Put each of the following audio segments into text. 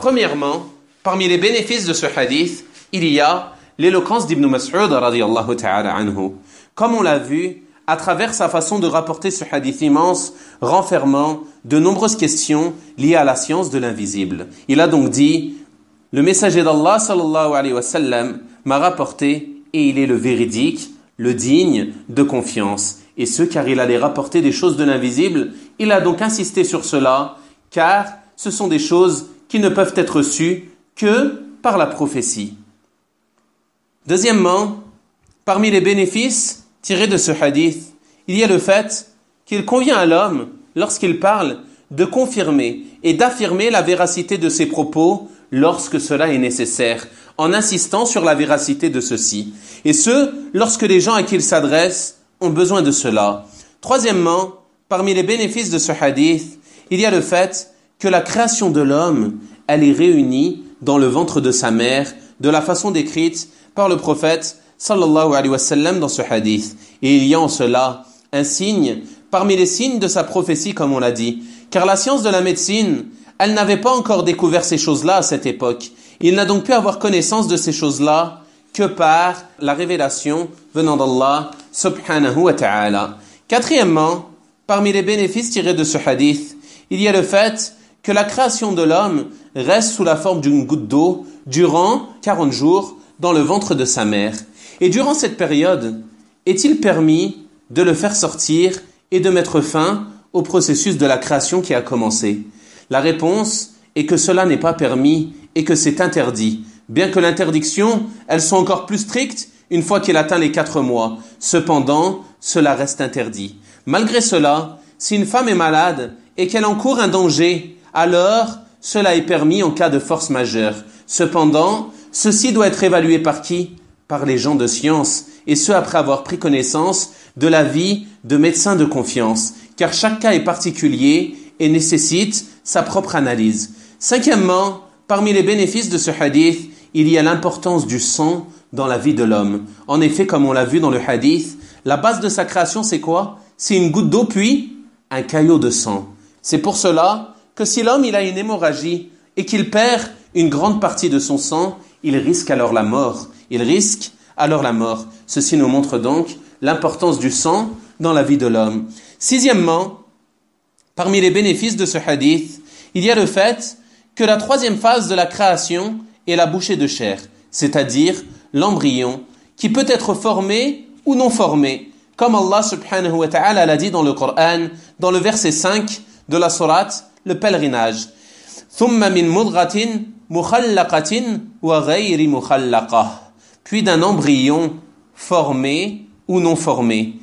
Premièrement, parmi les bénéfices de ce hadith, il y a l'éloquence d'Ibn Mas'ud radiallahu ta'ala anhu. Comme on l'a vu, à travers sa façon de rapporter ce hadith immense, renfermant de nombreuses questions liées à la science de l'invisible. Il a donc dit, le messager d'Allah sallallahu alayhi wa sallam m'a rapporté et il est le véridique, le digne de confiance. Et ce car il allait rapporter des choses de l'invisible, il a donc insisté sur cela, car ce sont des choses qui ne peuvent être sues que par la prophétie. Deuxièmement, parmi les bénéfices tirés de ce hadith, il y a le fait qu'il convient à l'homme, lorsqu'il parle, de confirmer et d'affirmer la véracité de ses propos lorsque cela est nécessaire, en insistant sur la véracité de ceux-ci. Et ce, lorsque les gens à qui il s'adresse ont besoin de cela. Troisièmement, parmi les bénéfices de ce hadith, il y a le fait que la création de l'homme, elle est réunie dans le ventre de sa mère, de la façon décrite par le prophète sallallahu alayhi wa sallam dans ce hadith. Et il y a en cela un signe parmi les signes de sa prophétie, comme on l'a dit. Car la science de la médecine, elle n'avait pas encore découvert ces choses-là à cette époque. Il n'a donc pu avoir connaissance de ces choses-là que par la révélation venant d'Allah subhanahu wa ta'ala. Quatrièmement, parmi les bénéfices tirés de ce hadith, il y a le fait que la création de l'homme reste sous la forme d'une goutte d'eau durant 40 jours dans le ventre de sa mère. Et durant cette période, est-il permis de le faire sortir et de mettre fin au processus de la création qui a commencé? La réponse est que cela n'est pas permis et que c'est interdit, bien que l'interdiction, elles sont encore plus strictes une fois qu'il atteint les quatre mois. Cependant, cela reste interdit. Malgré cela, si une femme est malade et qu'elle encourt un danger, alors cela est permis en cas de force majeure. Cependant, ceci doit être évalué par qui? Par les gens de science, et ce après avoir pris connaissance de l'avis de médecins de confiance, car chaque cas est particulier et nécessite sa propre analyse. Cinquièmement, parmi les bénéfices de ce hadith, il y a l'importance du sang dans la vie de l'homme. En effet, comme on l'a vu dans le hadith, la base de sa création, c'est quoi? C'est une goutte d'eau puis un caillot de sang. C'est pour cela que si l'homme il a une hémorragie et qu'il perd une grande partie de son sang, il risque alors la mort. Il risque alors la mort. Ceci nous montre donc l'importance du sang dans la vie de l'homme. Sixièmement, parmi les bénéfices de ce hadith, il y a le fait que la troisième phase de la création est la bouchée de chair, c'est-à-dire l'embryon, qui peut être formé ou non formé, comme Allah subhanahu wa ta'ala l'a dit dans le Coran, dans le verset 5 de la sourate le pèlerinage. Puis d'un embryon formé ou non formé.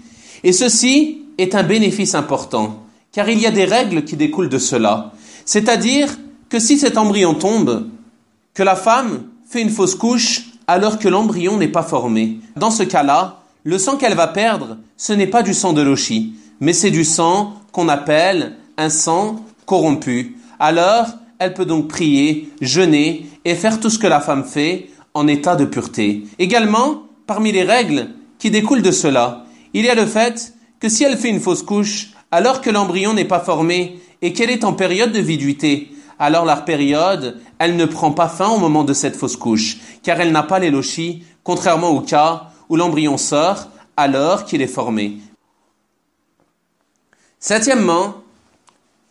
Et ceci est un bénéfice important, car il y a des règles qui découlent de cela. C'est-à-dire que si cet embryon tombe, que la femme fait une fausse couche alors que l'embryon n'est pas formé. Dans ce cas-là, le sang qu'elle va perdre, ce n'est pas du sang de l'oshi, mais c'est du sang qu'on appelle un sang corrompu. Alors, elle peut donc prier, jeûner et faire tout ce que la femme fait en état de pureté. Également, parmi les règles qui découlent de cela, il y a le fait que si elle fait une fausse couche, alors que l'embryon n'est pas formé et qu'elle est en période de viduité, alors la période, elle ne prend pas fin au moment de cette fausse couche, car elle n'a pas les contrairement au cas où l'embryon sort alors qu'il est formé. Septièmement,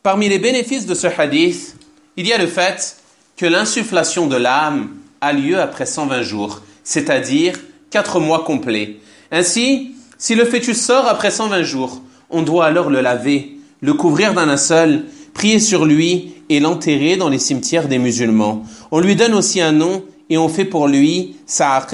parmi les bénéfices de ce hadith, il y a le fait que l'insufflation de l'âme a lieu après 120 jours, c'est-à-dire 4 mois complets. Ainsi, si le fœtus sort après 120 jours, on doit alors le laver, le couvrir d'un linceul, prier sur lui et l'enterrer dans les cimetières des musulmans. On lui donne aussi un nom et on fait pour lui sa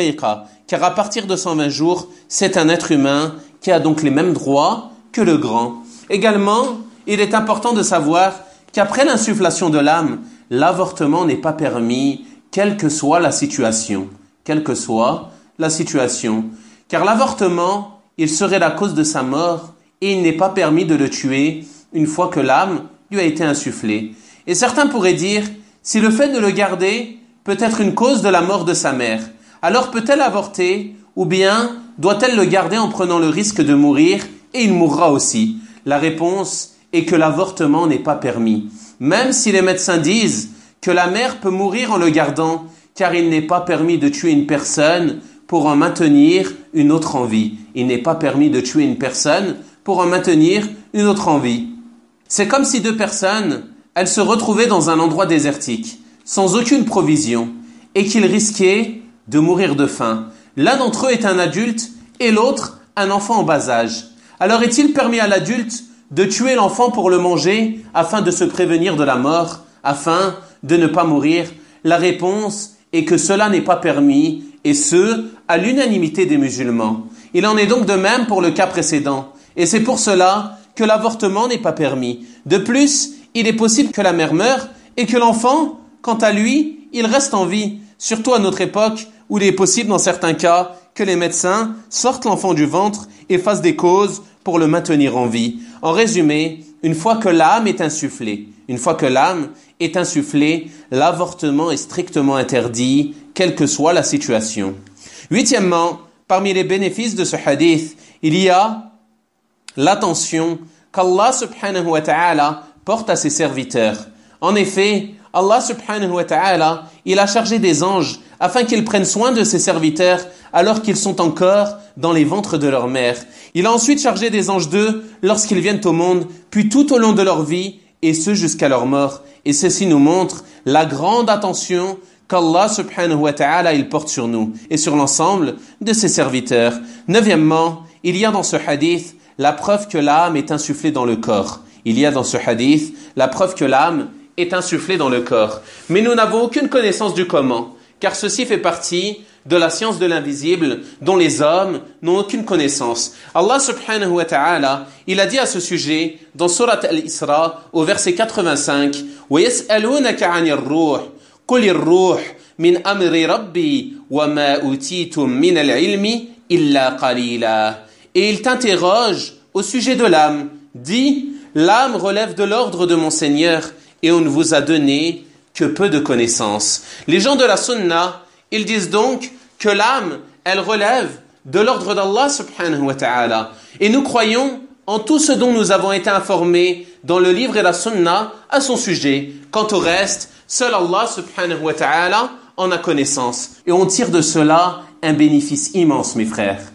car à partir de 120 jours, c'est un être humain qui a donc les mêmes droits que le grand. Également, il est important de savoir qu'après l'insufflation de l'âme, l'avortement n'est pas permis, quelle que soit la situation. Quelle que soit la situation. Car l'avortement, il serait la cause de sa mort et il n'est pas permis de le tuer une fois que l'âme lui a été insufflée. Et certains pourraient dire, si le fait de le garder peut être une cause de la mort de sa mère, alors peut-elle avorter ou bien doit-elle le garder en prenant le risque de mourir et il mourra aussi? La réponse est que l'avortement n'est pas permis. Même si les médecins disent que la mère peut mourir en le gardant, car il n'est pas permis de tuer une personne pour en maintenir une autre envie. Il n'est pas permis de tuer une personne pour en maintenir une autre envie. C'est comme si deux personnes, elles se retrouvaient dans un endroit désertique, sans aucune provision, et qu'ils risquaient de mourir de faim. L'un d'entre eux est un adulte et l'autre un enfant en bas âge. Alors est-il permis à l'adulte de tuer l'enfant pour le manger afin de se prévenir de la mort, afin de ne pas mourir La réponse est que cela n'est pas permis, et ce, à l'unanimité des musulmans. Il en est donc de même pour le cas précédent, et c'est pour cela que l'avortement n'est pas permis. De plus, il est possible que la mère meure et que l'enfant, quant à lui, il reste en vie, surtout à notre époque où il est possible dans certains cas que les médecins sortent l'enfant du ventre et fassent des causes pour le maintenir en vie. En résumé, une fois que l'âme est insufflée, une fois que l'âme est insufflée, l'avortement est strictement interdit, quelle que soit la situation. Huitièmement, parmi les bénéfices de ce hadith, il y a l'attention qu'Allah subhanahu wa ta'ala porte à ses serviteurs. En effet, Allah subhanahu wa ta'ala, il a chargé des anges afin qu'ils prennent soin de ses serviteurs alors qu'ils sont encore dans les ventres de leur mère. Il a ensuite chargé des anges d'eux lorsqu'ils viennent au monde, puis tout au long de leur vie, et ce jusqu'à leur mort. Et ceci nous montre la grande attention qu'Allah subhanahu wa ta'ala il porte sur nous et sur l'ensemble de ses serviteurs. Neuvièmement, il y a dans ce hadith la preuve que l'âme est insufflée dans le corps. Il y a dans ce hadith la preuve que l'âme est insufflée dans le corps. Mais nous n'avons aucune connaissance du comment, car ceci fait partie de la science de l'invisible dont les hommes n'ont aucune connaissance. Allah subhanahu wa ta'ala, il a dit à ce sujet dans Surat Al-Isra au verset 85 وَيَسْأَلُونَكَ عَنِ الرُّوحِ قُلِ الرُّوحِ مِنْ أَمْرِ رَبِّي وَمَا أُوتِيتُم مِنَ الْعِلْمِ إِلَّا قَلِيلًا Et il t'interroge au sujet de l'âme. Dis, l'âme relève de l'ordre de mon Seigneur et on ne vous a donné peu de connaissances. Les gens de la Sunna, ils disent donc que l'âme, elle relève de l'ordre d'Allah subhanahu wa ta'ala. Et nous croyons en tout ce dont nous avons été informés dans le livre et la Sunna à son sujet. Quant au reste, seul Allah subhanahu wa ta'ala en a connaissance. Et on tire de cela un bénéfice immense, mes frères.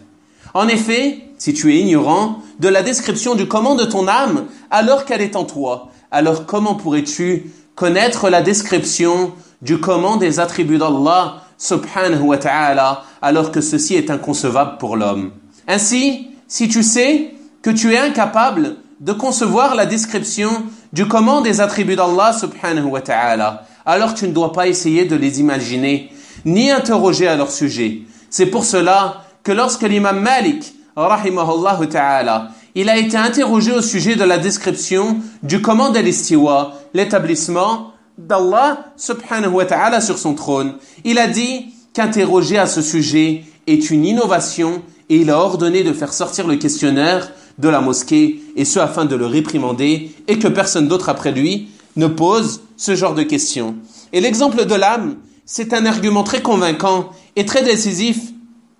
En effet, si tu es ignorant de la description du comment de ton âme alors qu'elle est en toi, alors comment pourrais-tu connaître la description du comment des attributs d'Allah subhanahu wa ta'ala alors que ceci est inconcevable pour l'homme. Ainsi, si tu sais que tu es incapable de concevoir la description du comment des attributs d'Allah subhanahu wa ta'ala, alors tu ne dois pas essayer de les imaginer, ni interroger à leur sujet. C'est pour cela que lorsque l'imam Malik, rahimahullah ta'ala, il a été interrogé au sujet de la description du comment de l'istiwa, l'établissement d'Allah subhanahu wa ta'ala sur son trône. Il a dit qu'interroger à ce sujet est une innovation et il a ordonné de faire sortir le questionnaire de la mosquée et ce afin de le réprimander et que personne d'autre après lui ne pose ce genre de questions. Et l'exemple de l'âme, c'est un argument très convaincant et très décisif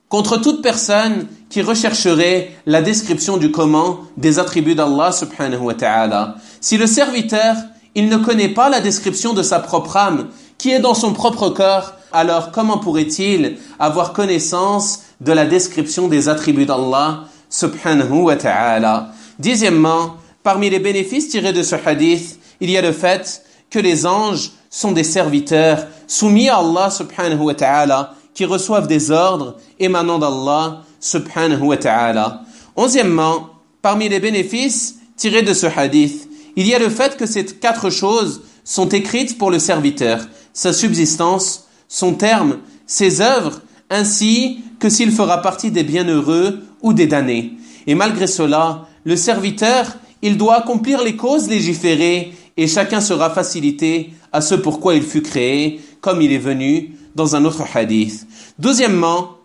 contre toute personne qui rechercherait la description du comment des attributs d'Allah subhanahu wa ta'ala. Si le serviteur, il ne connaît pas la description de sa propre âme, qui est dans son propre corps, alors comment pourrait-il avoir connaissance de la description des attributs d'Allah subhanahu wa ta'ala? Dixièmement, parmi les bénéfices tirés de ce hadith, il y a le fait que les anges sont des serviteurs soumis à Allah subhanahu wa ta'ala qui reçoivent des ordres émanant d'Allah subhanahu wa ta'ala. Onzièmement, parmi les bénéfices tirés de ce hadith, il y a le fait que ces quatre choses sont écrites pour le serviteur, sa subsistance, son terme, ses œuvres, ainsi que s'il fera partie des bienheureux ou des damnés. Et malgré cela, le serviteur, il doit accomplir les causes légiférées et chacun sera facilité à ce pourquoi il fut créé, comme il est venu dans un autre hadith. Deuxièmement,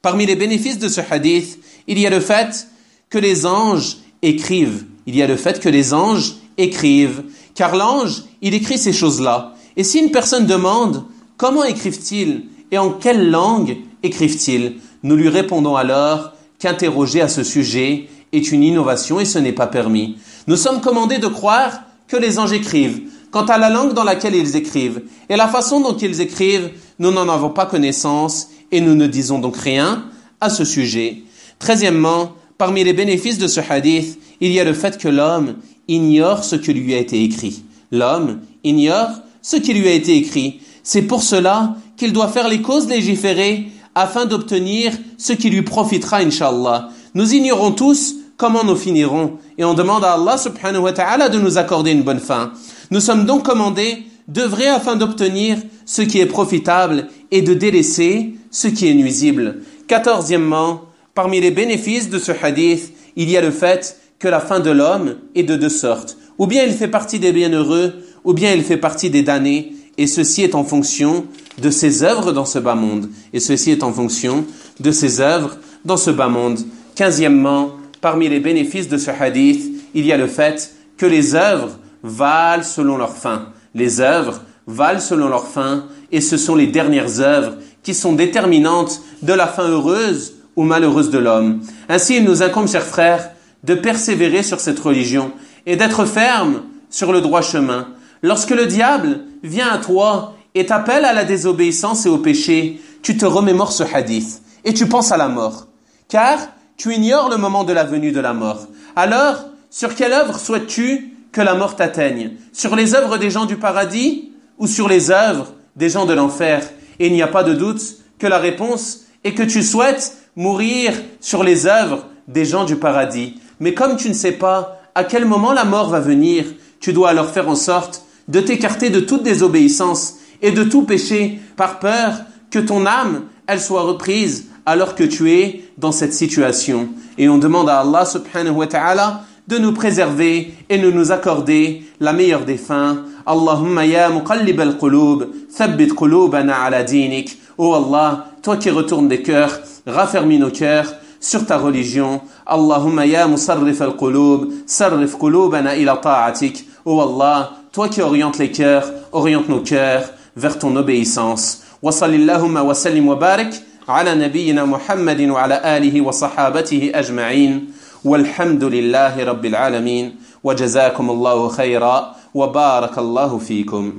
parmi les bénéfices de ce hadith, il y a le fait que les anges écrivent. Il y a le fait que les anges écrivent. Car l'ange, il écrit ces choses-là. Et si une personne demande comment écrivent-ils et en quelle langue écrivent-ils, nous lui répondons alors qu'interroger à ce sujet est une innovation et ce n'est pas permis. Nous sommes commandés de croire que les anges écrivent, Quant à la langue dans laquelle ils écrivent et la façon dont ils écrivent, nous n'en avons pas connaissance et nous ne disons donc rien à ce sujet. Treizièmement, parmi les bénéfices de ce hadith, il y a le fait que l'homme ignore ce qui lui a été écrit. L'homme ignore ce qui lui a été écrit. C'est pour cela qu'il doit faire les causes légiférées afin d'obtenir ce qui lui profitera, inshallah. Nous ignorons tous comment nous finirons et on demande à Allah subhanahu wa ta'ala de nous accorder une bonne fin. Nous sommes donc commandés d'œuvrer afin d'obtenir ce qui est profitable et de délaisser ce qui est nuisible. Quatorzièmement, parmi les bénéfices de ce hadith, il y a le fait que la fin de l'homme est de deux sortes. Ou bien il fait partie des bienheureux, ou bien il fait partie des damnés, et ceci est en fonction de ses œuvres dans ce bas monde. Et ceci est en fonction de ses œuvres dans ce bas monde. Quinzièmement, parmi les bénéfices de ce hadith, il y a le fait que les œuvres valent selon leur fin. Les œuvres valent selon leur fin, et ce sont les dernières œuvres qui sont déterminantes de la fin heureuse ou malheureuse de l'homme. Ainsi, il nous incombe, chers frères, de persévérer sur cette religion et d'être ferme sur le droit chemin. Lorsque le diable vient à toi et t'appelle à la désobéissance et au péché, tu te remémores ce hadith et tu penses à la mort. Car tu ignores le moment de la venue de la mort. Alors, sur quelle œuvre souhaites-tu que la mort t'atteigne? Sur les œuvres des gens du paradis ou sur les œuvres des gens de l'enfer? Et il n'y a pas de doute que la réponse est que tu souhaites mourir sur les œuvres des gens du paradis. Mais comme tu ne sais pas à quel moment la mort va venir, tu dois alors faire en sorte de t'écarter de toute désobéissance et de tout péché par peur que ton âme, elle soit reprise alors que tu es dans cette situation. Et on demande à Allah subhanahu wa ta'ala de nous préserver et de nous accorder la meilleure des fins. Allahumma ya muqallib al-qulub, thabbit qulubana ala dinik. Oh Allah, toi qui retournes des cœurs, raffermis nos cœurs sur ta religion. Allahumma ya musarrif al-qulub, sarrif qulubana ila ta'atik. Oh Allah, toi qui orientes les cœurs, oriente nos cœurs vers ton obéissance. Wa sallillahumma wa sallim wa barik ala nabiyyina Muhammadin wa ala alihi wa sahabatihi ajma'in. والحمد لله رب العالمين وجزاكم الله خيرا وبارك الله فيكم